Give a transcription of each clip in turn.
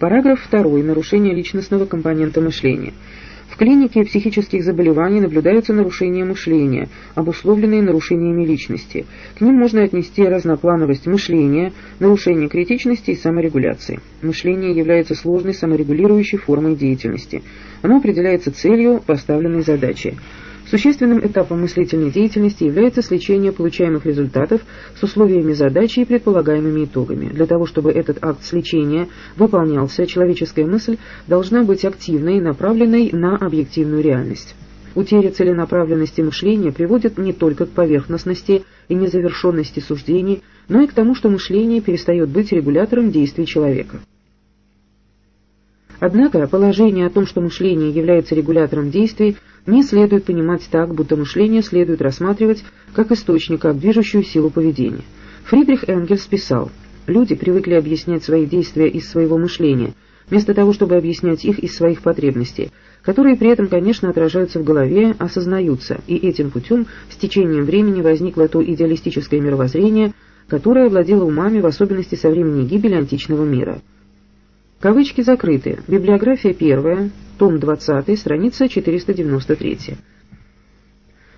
Параграф 2. Нарушение личностного компонента мышления. В клинике психических заболеваний наблюдаются нарушения мышления, обусловленные нарушениями личности. К ним можно отнести разноплановость мышления, нарушение критичности и саморегуляции. Мышление является сложной саморегулирующей формой деятельности. Оно определяется целью поставленной задачи. Существенным этапом мыслительной деятельности является сличение получаемых результатов с условиями задачи и предполагаемыми итогами. Для того, чтобы этот акт сличения выполнялся, человеческая мысль должна быть активной, направленной на объективную реальность. Утеря целенаправленности мышления приводит не только к поверхностности и незавершенности суждений, но и к тому, что мышление перестает быть регулятором действий человека. Однако положение о том, что мышление является регулятором действий, не следует понимать так, будто мышление следует рассматривать как источник, как движущую силу поведения. Фридрих Энгельс писал, «Люди привыкли объяснять свои действия из своего мышления, вместо того, чтобы объяснять их из своих потребностей, которые при этом, конечно, отражаются в голове, осознаются, и этим путем с течением времени возникло то идеалистическое мировоззрение, которое овладело умами, в особенности со времени гибели античного мира». Кавычки закрыты. Библиография первая, том 20, страница 493.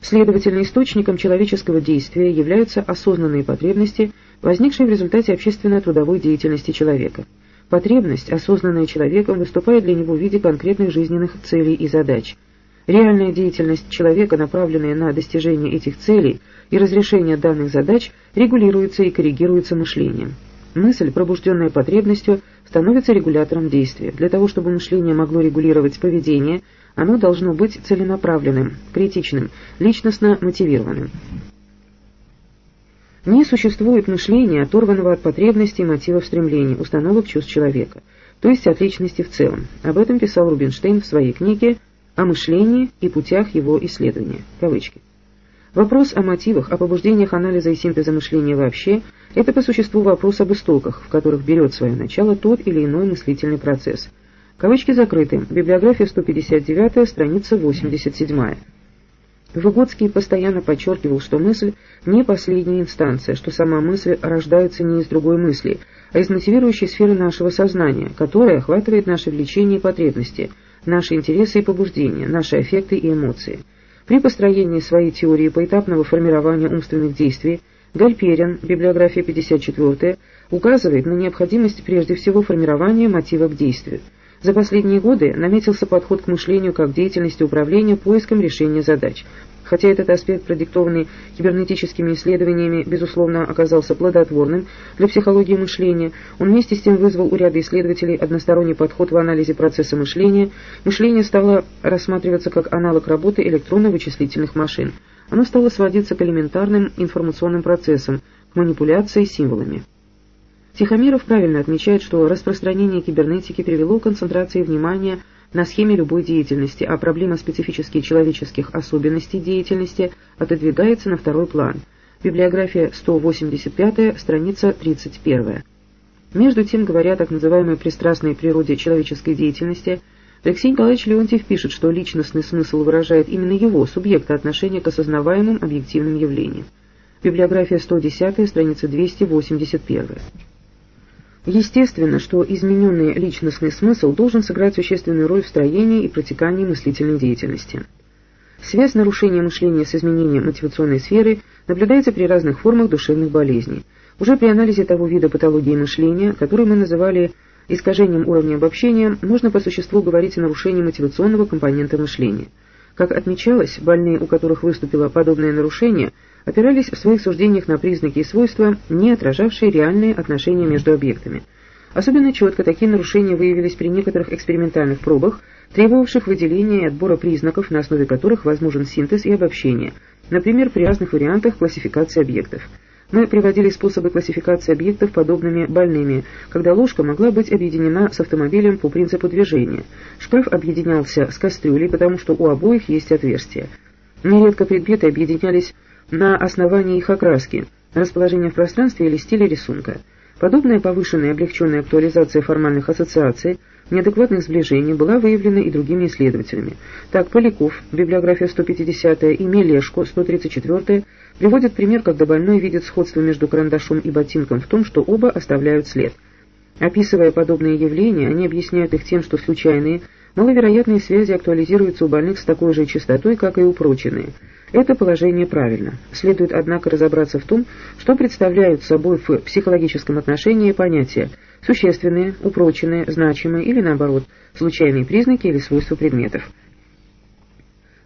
Следовательно, источником человеческого действия являются осознанные потребности, возникшие в результате общественно-трудовой деятельности человека. Потребность, осознанная человеком, выступает для него в виде конкретных жизненных целей и задач. Реальная деятельность человека, направленная на достижение этих целей и разрешение данных задач, регулируется и коррегируется мышлением. Мысль, пробужденная потребностью, становится регулятором действия. Для того, чтобы мышление могло регулировать поведение, оно должно быть целенаправленным, критичным, личностно мотивированным. Не существует мышления, оторванного от потребностей, мотивов стремлений, установок чувств человека, то есть от личности в целом. Об этом писал Рубинштейн в своей книге «О мышлении и путях его исследования». Кавычки. Вопрос о мотивах, о побуждениях анализа и синтеза мышления вообще – это по существу вопрос об истоках, в которых берет свое начало тот или иной мыслительный процесс. Кавычки закрыты. Библиография 159, страница 87. Выгодский постоянно подчеркивал, что мысль не последняя инстанция, что сама мысль рождается не из другой мысли, а из мотивирующей сферы нашего сознания, которая охватывает наши влечения и потребности, наши интересы и побуждения, наши аффекты и эмоции. При построении своей теории поэтапного формирования умственных действий Гальперин, библиография 54, указывает на необходимость прежде всего формирования мотива к действию. За последние годы наметился подход к мышлению как деятельности управления поиском решения задач. Хотя этот аспект, продиктованный кибернетическими исследованиями, безусловно оказался плодотворным для психологии мышления, он вместе с тем вызвал у ряда исследователей односторонний подход в анализе процесса мышления. Мышление стало рассматриваться как аналог работы электронно-вычислительных машин. Оно стало сводиться к элементарным информационным процессам, к манипуляции символами. Тихомиров правильно отмечает, что распространение кибернетики привело к концентрации внимания на схеме любой деятельности, а проблема специфических человеческих особенностей деятельности отодвигается на второй план. Библиография 185, страница 31. Между тем, говоря о так называемой пристрастной природе человеческой деятельности, Алексей Николаевич Леонтьев пишет, что личностный смысл выражает именно его, субъекта отношения к осознаваемым объективным явлениям. Библиография 110, страница 281. Естественно, что измененный личностный смысл должен сыграть существенную роль в строении и протекании мыслительной деятельности. Связь нарушения мышления с изменением мотивационной сферы наблюдается при разных формах душевных болезней. Уже при анализе того вида патологии мышления, который мы называли искажением уровня обобщения, можно по существу говорить о нарушении мотивационного компонента мышления. Как отмечалось, больные, у которых выступило подобное нарушение – опирались в своих суждениях на признаки и свойства, не отражавшие реальные отношения между объектами. Особенно четко такие нарушения выявились при некоторых экспериментальных пробах, требовавших выделения и отбора признаков, на основе которых возможен синтез и обобщение, например, при разных вариантах классификации объектов. Мы приводили способы классификации объектов подобными больными, когда ложка могла быть объединена с автомобилем по принципу движения. Шкаф объединялся с кастрюлей, потому что у обоих есть отверстия. Нередко предметы объединялись на основании их окраски, расположения в пространстве или стиля рисунка. Подобная повышенная и облегченная актуализация формальных ассоциаций, неадекватных сближений была выявлена и другими исследователями. Так, Поляков, библиография 150 и Мелешко, 134 приводят пример, когда больной видит сходство между карандашом и ботинком в том, что оба оставляют след. Описывая подобные явления, они объясняют их тем, что случайные, маловероятные связи актуализируются у больных с такой же частотой, как и упроченные. Это положение правильно. Следует, однако, разобраться в том, что представляют собой в психологическом отношении понятия существенные, упроченные, значимые или, наоборот, случайные признаки или свойства предметов.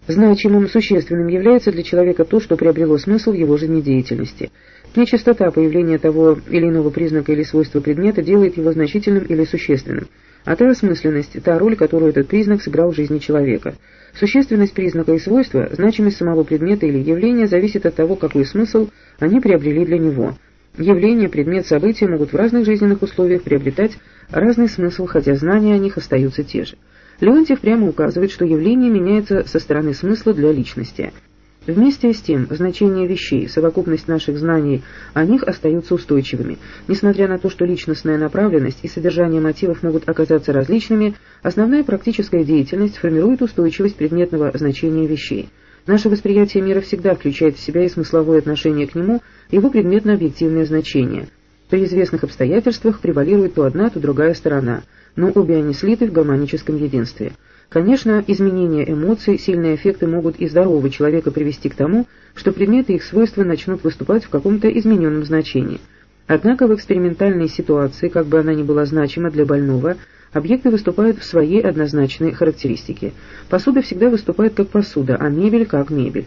Значимым, существенным является для человека то, что приобрело смысл в его жизнедеятельности – Нечистота появления того или иного признака или свойства предмета делает его значительным или существенным, а та осмысленность – та роль, которую этот признак сыграл в жизни человека. Существенность признака и свойства, значимость самого предмета или явления зависит от того, какой смысл они приобрели для него. Явление, предмет, события могут в разных жизненных условиях приобретать разный смысл, хотя знания о них остаются те же. Леонтьев прямо указывает, что явление меняется со стороны смысла для личности – Вместе с тем, значение вещей, совокупность наших знаний о них остаются устойчивыми. Несмотря на то, что личностная направленность и содержание мотивов могут оказаться различными, основная практическая деятельность формирует устойчивость предметного значения вещей. Наше восприятие мира всегда включает в себя и смысловое отношение к нему, его предметно-объективное значение. При известных обстоятельствах превалирует то одна, то другая сторона, но обе они слиты в гармоническом единстве. Конечно, изменения эмоций, сильные эффекты могут и здорового человека привести к тому, что предметы их свойства начнут выступать в каком-то измененном значении. Однако в экспериментальной ситуации, как бы она ни была значима для больного, объекты выступают в своей однозначной характеристике. Посуда всегда выступает как посуда, а мебель как мебель.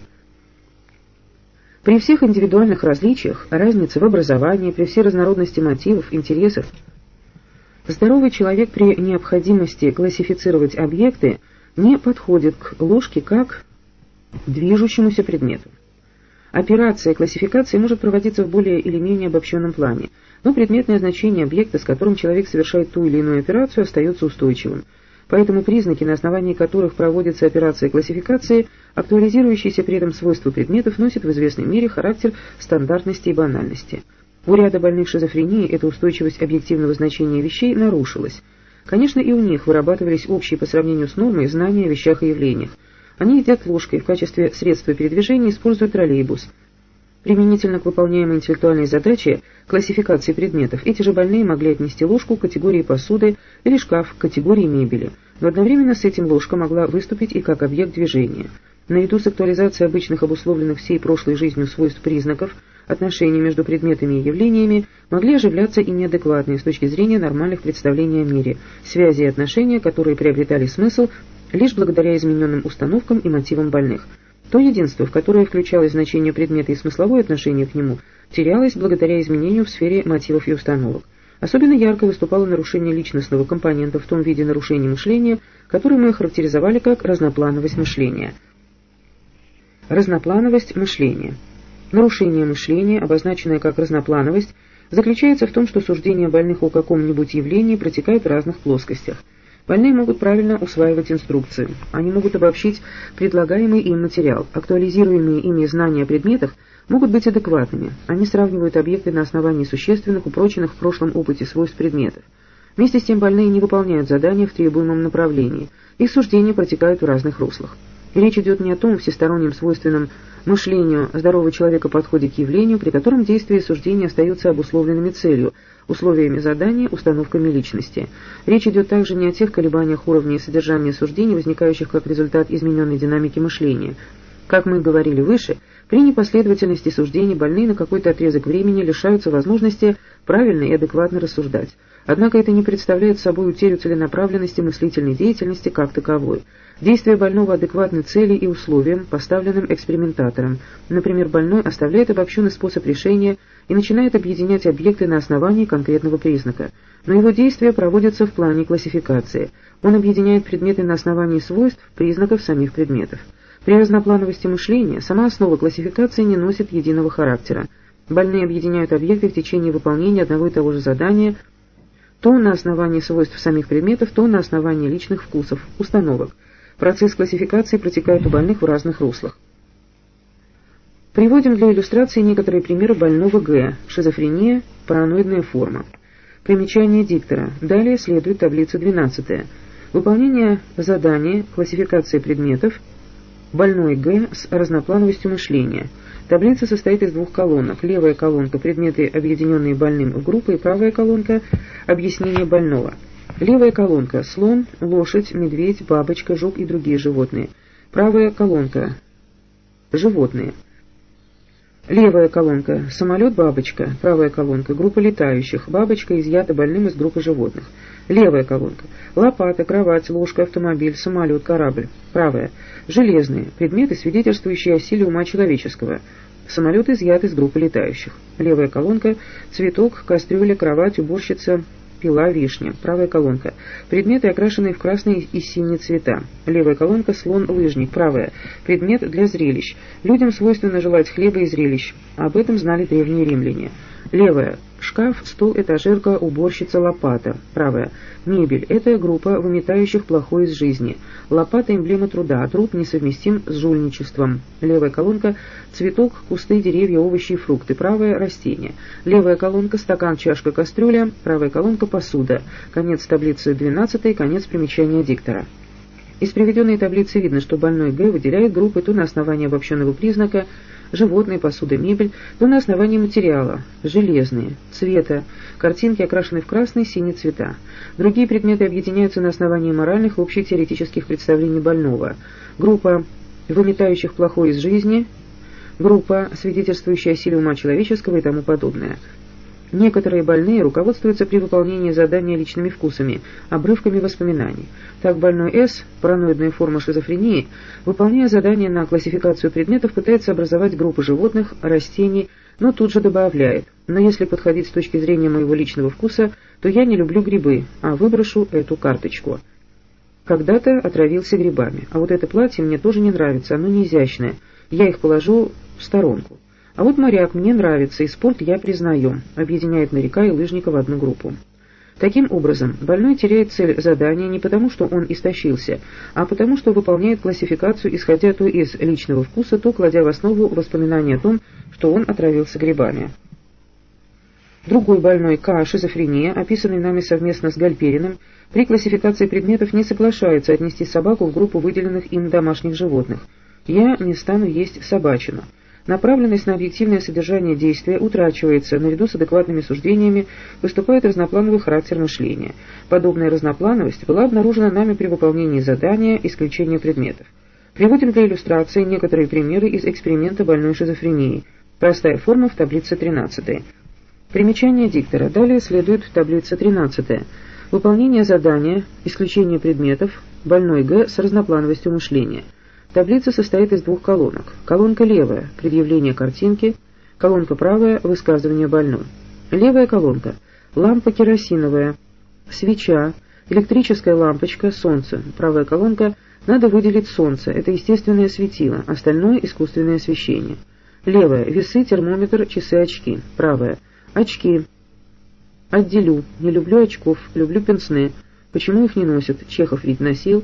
При всех индивидуальных различиях, разнице в образовании, при всей разнородности мотивов, интересов, Здоровый человек при необходимости классифицировать объекты не подходит к ложке как движущемуся предмету. Операция классификации может проводиться в более или менее обобщенном плане, но предметное значение объекта, с которым человек совершает ту или иную операцию, остается устойчивым. Поэтому признаки, на основании которых проводится операция классификации, актуализирующиеся при этом свойства предметов, носят в известной мере характер стандартности и банальности. У ряда больных шизофренией эта устойчивость объективного значения вещей нарушилась. Конечно, и у них вырабатывались общие по сравнению с нормой знания о вещах и явлениях. Они едят ложкой, в качестве средства передвижения используют троллейбус. Применительно к выполняемой интеллектуальной задаче классификации предметов, эти же больные могли отнести ложку к категории посуды или шкаф к категории мебели, но одновременно с этим ложка могла выступить и как объект движения. Наряду с актуализацией обычных обусловленных всей прошлой жизнью свойств признаков – отношения между предметами и явлениями могли оживляться и неадекватные с точки зрения нормальных представлений о мире, связи и отношения, которые приобретали смысл лишь благодаря измененным установкам и мотивам больных. То единство, в которое включалось значение предмета и смысловое отношение к нему, терялось благодаря изменению в сфере мотивов и установок. Особенно ярко выступало нарушение личностного компонента в том виде нарушения мышления, который мы охарактеризовали как разноплановость мышления. Разноплановость мышления – Нарушение мышления, обозначенное как разноплановость, заключается в том, что суждения больных о каком-нибудь явлении протекают в разных плоскостях. Больные могут правильно усваивать инструкции. Они могут обобщить предлагаемый им материал. Актуализируемые ими знания о предметах могут быть адекватными. Они сравнивают объекты на основании существенных, упроченных в прошлом опыте свойств предметов. Вместе с тем больные не выполняют задания в требуемом направлении. Их суждения протекают в разных руслах. Речь идет не о том всестороннем свойственном мышлению здорового человека подходит к явлению, при котором действия и суждения остаются обусловленными целью, условиями задания, установками личности. Речь идет также не о тех колебаниях уровня и содержания суждений, возникающих как результат измененной динамики мышления. Как мы говорили выше, при непоследовательности суждений больные на какой-то отрезок времени лишаются возможности правильно и адекватно рассуждать. Однако это не представляет собой утерю целенаправленности мыслительной деятельности как таковой. Действия больного адекватны цели и условиям, поставленным экспериментатором. Например, больной оставляет обобщенный способ решения и начинает объединять объекты на основании конкретного признака. Но его действия проводятся в плане классификации. Он объединяет предметы на основании свойств, признаков самих предметов. При разноплановости мышления сама основа классификации не носит единого характера. Больные объединяют объекты в течение выполнения одного и того же задания то на основании свойств самих предметов, то на основании личных вкусов, установок. Процесс классификации протекает у больных в разных руслах. Приводим для иллюстрации некоторые примеры больного Г. Шизофрения, параноидная форма. Примечание диктора. Далее следует таблица 12. Выполнение задания, классификация предметов, больной Г с разноплановостью мышления. Таблица состоит из двух колонок. Левая колонка – предметы, объединенные больным в группы, и правая колонка – объяснение больного. Левая колонка – слон, лошадь, медведь, бабочка, жук и другие животные. Правая колонка – животные. Левая колонка – самолет, бабочка. Правая колонка – группа летающих. Бабочка изъята больным из группы животных. Левая колонка – лопата, кровать, ложка, автомобиль, самолет, корабль. Правая – железные. Предметы, свидетельствующие о силе ума человеческого. Самолет изъят из группы летающих. Левая колонка – цветок, кастрюля, кровать, уборщица, пила, вишня. Правая колонка. Предметы, окрашенные в красный и синий цвета. Левая колонка – слон, лыжник. Правая. Предмет для зрелищ. Людям свойственно желать хлеба и зрелищ. Об этом знали древние римляне. Левая. Шкаф, стол, этажерка, уборщица, лопата. Правая. Мебель. Это группа выметающих плохое из жизни. Лопата – эмблема труда, а труд несовместим с жульничеством. Левая колонка – цветок, кусты, деревья, овощи и фрукты. Правая – растение. Левая колонка – стакан, чашка, кастрюля. Правая колонка – посуда. Конец таблицы 12, конец примечания диктора. Из приведенной таблицы видно, что больной Г выделяет группы то на основании обобщенного признака животные, посуда, мебель, то на основании материала железные, цвета, картинки окрашены в красный, синий цвета. Другие предметы объединяются на основании моральных общих теоретических представлений больного. Группа выметающих плохое из жизни, группа, свидетельствующая о силе ума человеческого и тому подобное. Некоторые больные руководствуются при выполнении задания личными вкусами, обрывками воспоминаний. Так больной С, параноидная форма шизофрении, выполняя задание на классификацию предметов, пытается образовать группы животных, растений, но тут же добавляет, но если подходить с точки зрения моего личного вкуса, то я не люблю грибы, а выброшу эту карточку. Когда-то отравился грибами, а вот это платье мне тоже не нравится, оно не изящное, я их положу в сторонку. А вот моряк мне нравится, и спорт я признаю, объединяет моряка и лыжника в одну группу. Таким образом, больной теряет цель задания не потому, что он истощился, а потому, что выполняет классификацию, исходя то из личного вкуса, то кладя в основу воспоминания о том, что он отравился грибами. Другой больной К, шизофрения, описанный нами совместно с Гальпериным, при классификации предметов не соглашается отнести собаку в группу выделенных им домашних животных. Я не стану есть собачину. Направленность на объективное содержание действия утрачивается, наряду с адекватными суждениями выступает разноплановый характер мышления. Подобная разноплановость была обнаружена нами при выполнении задания исключения предметов. Приводим для иллюстрации некоторые примеры из эксперимента больной шизофрении. Простая форма в таблице 13. Примечание диктора. Далее следует таблица 13. Выполнение задания, исключение предметов, больной Г с разноплановостью мышления – Таблица состоит из двух колонок. Колонка левая – предъявление картинки, колонка правая – высказывание больной. Левая колонка – лампа керосиновая, свеча, электрическая лампочка, солнце. Правая колонка – надо выделить солнце, это естественное светило, остальное – искусственное освещение. Левая – весы, термометр, часы, очки. Правая – очки. Отделю. Не люблю очков, люблю пенсне. Почему их не носят? Чехов ведь носил.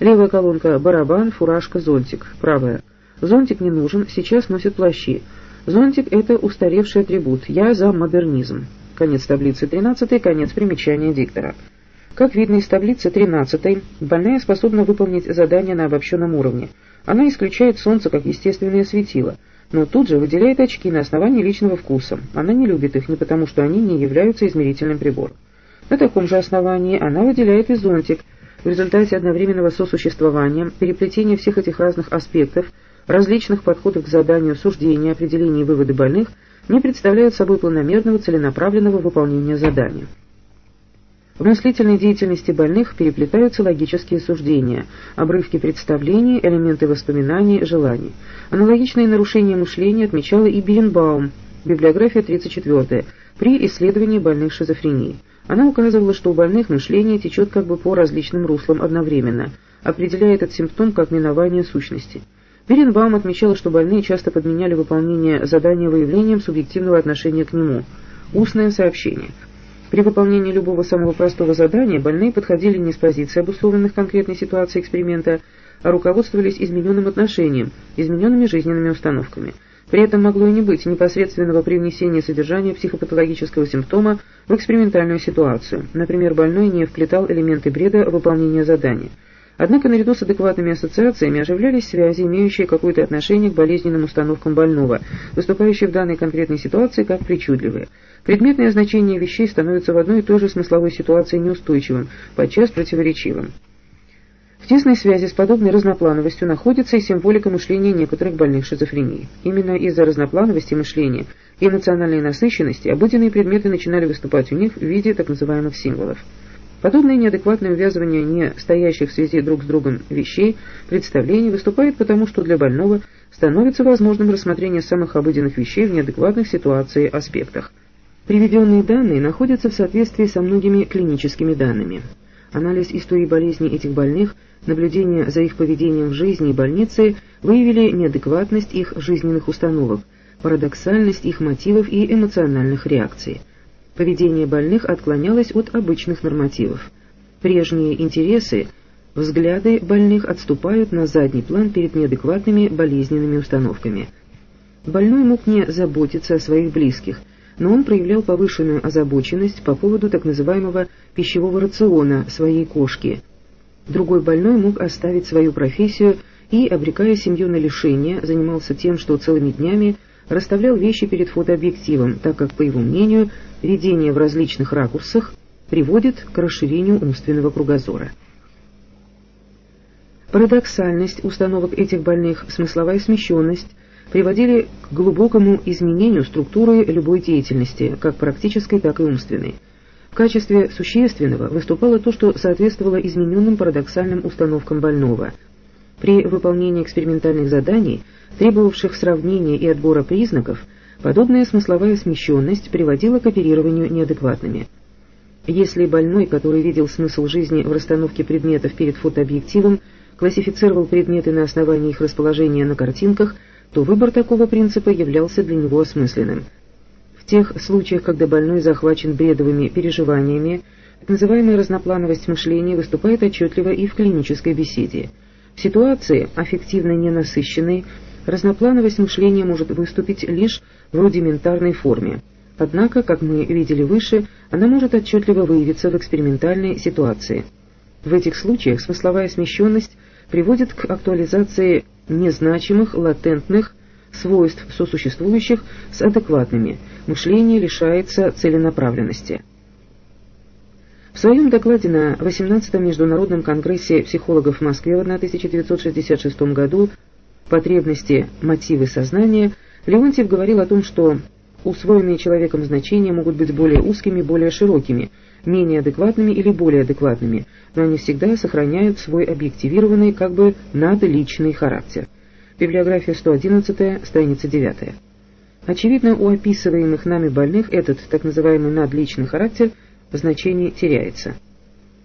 Левая колонка – барабан, фуражка, зонтик. Правая. Зонтик не нужен, сейчас носят плащи. Зонтик – это устаревший атрибут. Я за модернизм. Конец таблицы 13, конец примечания диктора. Как видно из таблицы 13, больная способна выполнить задание на обобщенном уровне. Она исключает солнце как естественное светило, но тут же выделяет очки на основании личного вкуса. Она не любит их не потому, что они не являются измерительным прибором. На таком же основании она выделяет и зонтик – в результате одновременного сосуществования, переплетения всех этих разных аспектов, различных подходов к заданию, суждения, определения и выводы больных не представляют собой планомерного целенаправленного выполнения задания. В мыслительной деятельности больных переплетаются логические суждения, обрывки представлений, элементы воспоминаний, желаний. Аналогичные нарушения мышления отмечала и Биренбаум, библиография 34 при исследовании больных шизофренией. Она указывала, что у больных мышление течет как бы по различным руслам одновременно, определяя этот симптом как минование сущности. Беренбаум отмечала, что больные часто подменяли выполнение задания выявлением субъективного отношения к нему. Устное сообщение. При выполнении любого самого простого задания больные подходили не с позиции обусловленных конкретной ситуацией эксперимента, а руководствовались измененным отношением, измененными жизненными установками – при этом могло и не быть непосредственного привнесения содержания психопатологического симптома в экспериментальную ситуацию. Например, больной не вплетал элементы бреда в выполнение задания. Однако наряду с адекватными ассоциациями оживлялись связи, имеющие какое-то отношение к болезненным установкам больного, выступающие в данной конкретной ситуации как причудливые. Предметное значение вещей становится в одной и той же смысловой ситуации неустойчивым, подчас противоречивым. Тесной связи с подобной разноплановостью находится и символика мышления некоторых больных шизофренией. Именно из-за разноплановости мышления и эмоциональной насыщенности обыденные предметы начинали выступать у них в виде так называемых символов. Подобное неадекватное увязывание не стоящих в связи друг с другом вещей, представлений выступает потому, что для больного становится возможным рассмотрение самых обыденных вещей в неадекватных ситуациях аспектах. Приведенные данные находятся в соответствии со многими клиническими данными. Анализ истории болезни этих больных, наблюдение за их поведением в жизни и больнице выявили неадекватность их жизненных установок, парадоксальность их мотивов и эмоциональных реакций. Поведение больных отклонялось от обычных нормативов. Прежние интересы, взгляды больных отступают на задний план перед неадекватными болезненными установками. Больной мог не заботиться о своих близких, но он проявлял повышенную озабоченность по поводу так называемого пищевого рациона своей кошки. Другой больной мог оставить свою профессию и, обрекая семью на лишение, занимался тем, что целыми днями расставлял вещи перед фотообъективом, так как, по его мнению, видение в различных ракурсах приводит к расширению умственного кругозора. Парадоксальность установок этих больных, смысловая смещенность приводили к глубокому изменению структуры любой деятельности, как практической, так и умственной. Качестве существенного выступало то, что соответствовало измененным парадоксальным установкам больного. При выполнении экспериментальных заданий, требовавших сравнения и отбора признаков, Подобная смысловая смещенность приводила к оперированию неадекватными. Если больной, который видел смысл жизни в расстановке предметов перед фотообъективом, классифицировал предметы на основании их расположения на картинках, то выбор такого принципа являлся для него осмысленным. Тех случаях, когда больной захвачен бредовыми переживаниями, так называемая разноплановость мышления выступает отчетливо и в клинической беседе. В ситуации, аффективно ненасыщенной, разноплановость мышления может выступить лишь в рудиментарной форме. Однако, как мы видели выше, она может отчетливо выявиться в экспериментальной ситуации. В этих случаях смысловая смещенность приводит к актуализации незначимых, латентных свойств сосуществующих с адекватными, мышление лишается целенаправленности. В своем докладе на 18-м Международном конгрессе психологов в Москве в 1966 году «Потребности, мотивы сознания» Леонтьев говорил о том, что усвоенные человеком значения могут быть более узкими, более широкими, менее адекватными или более адекватными, но они всегда сохраняют свой объективированный, как бы надличный характер. Библиография 111, страница 9. Очевидно, у описываемых нами больных этот так называемый надличный характер в значении теряется.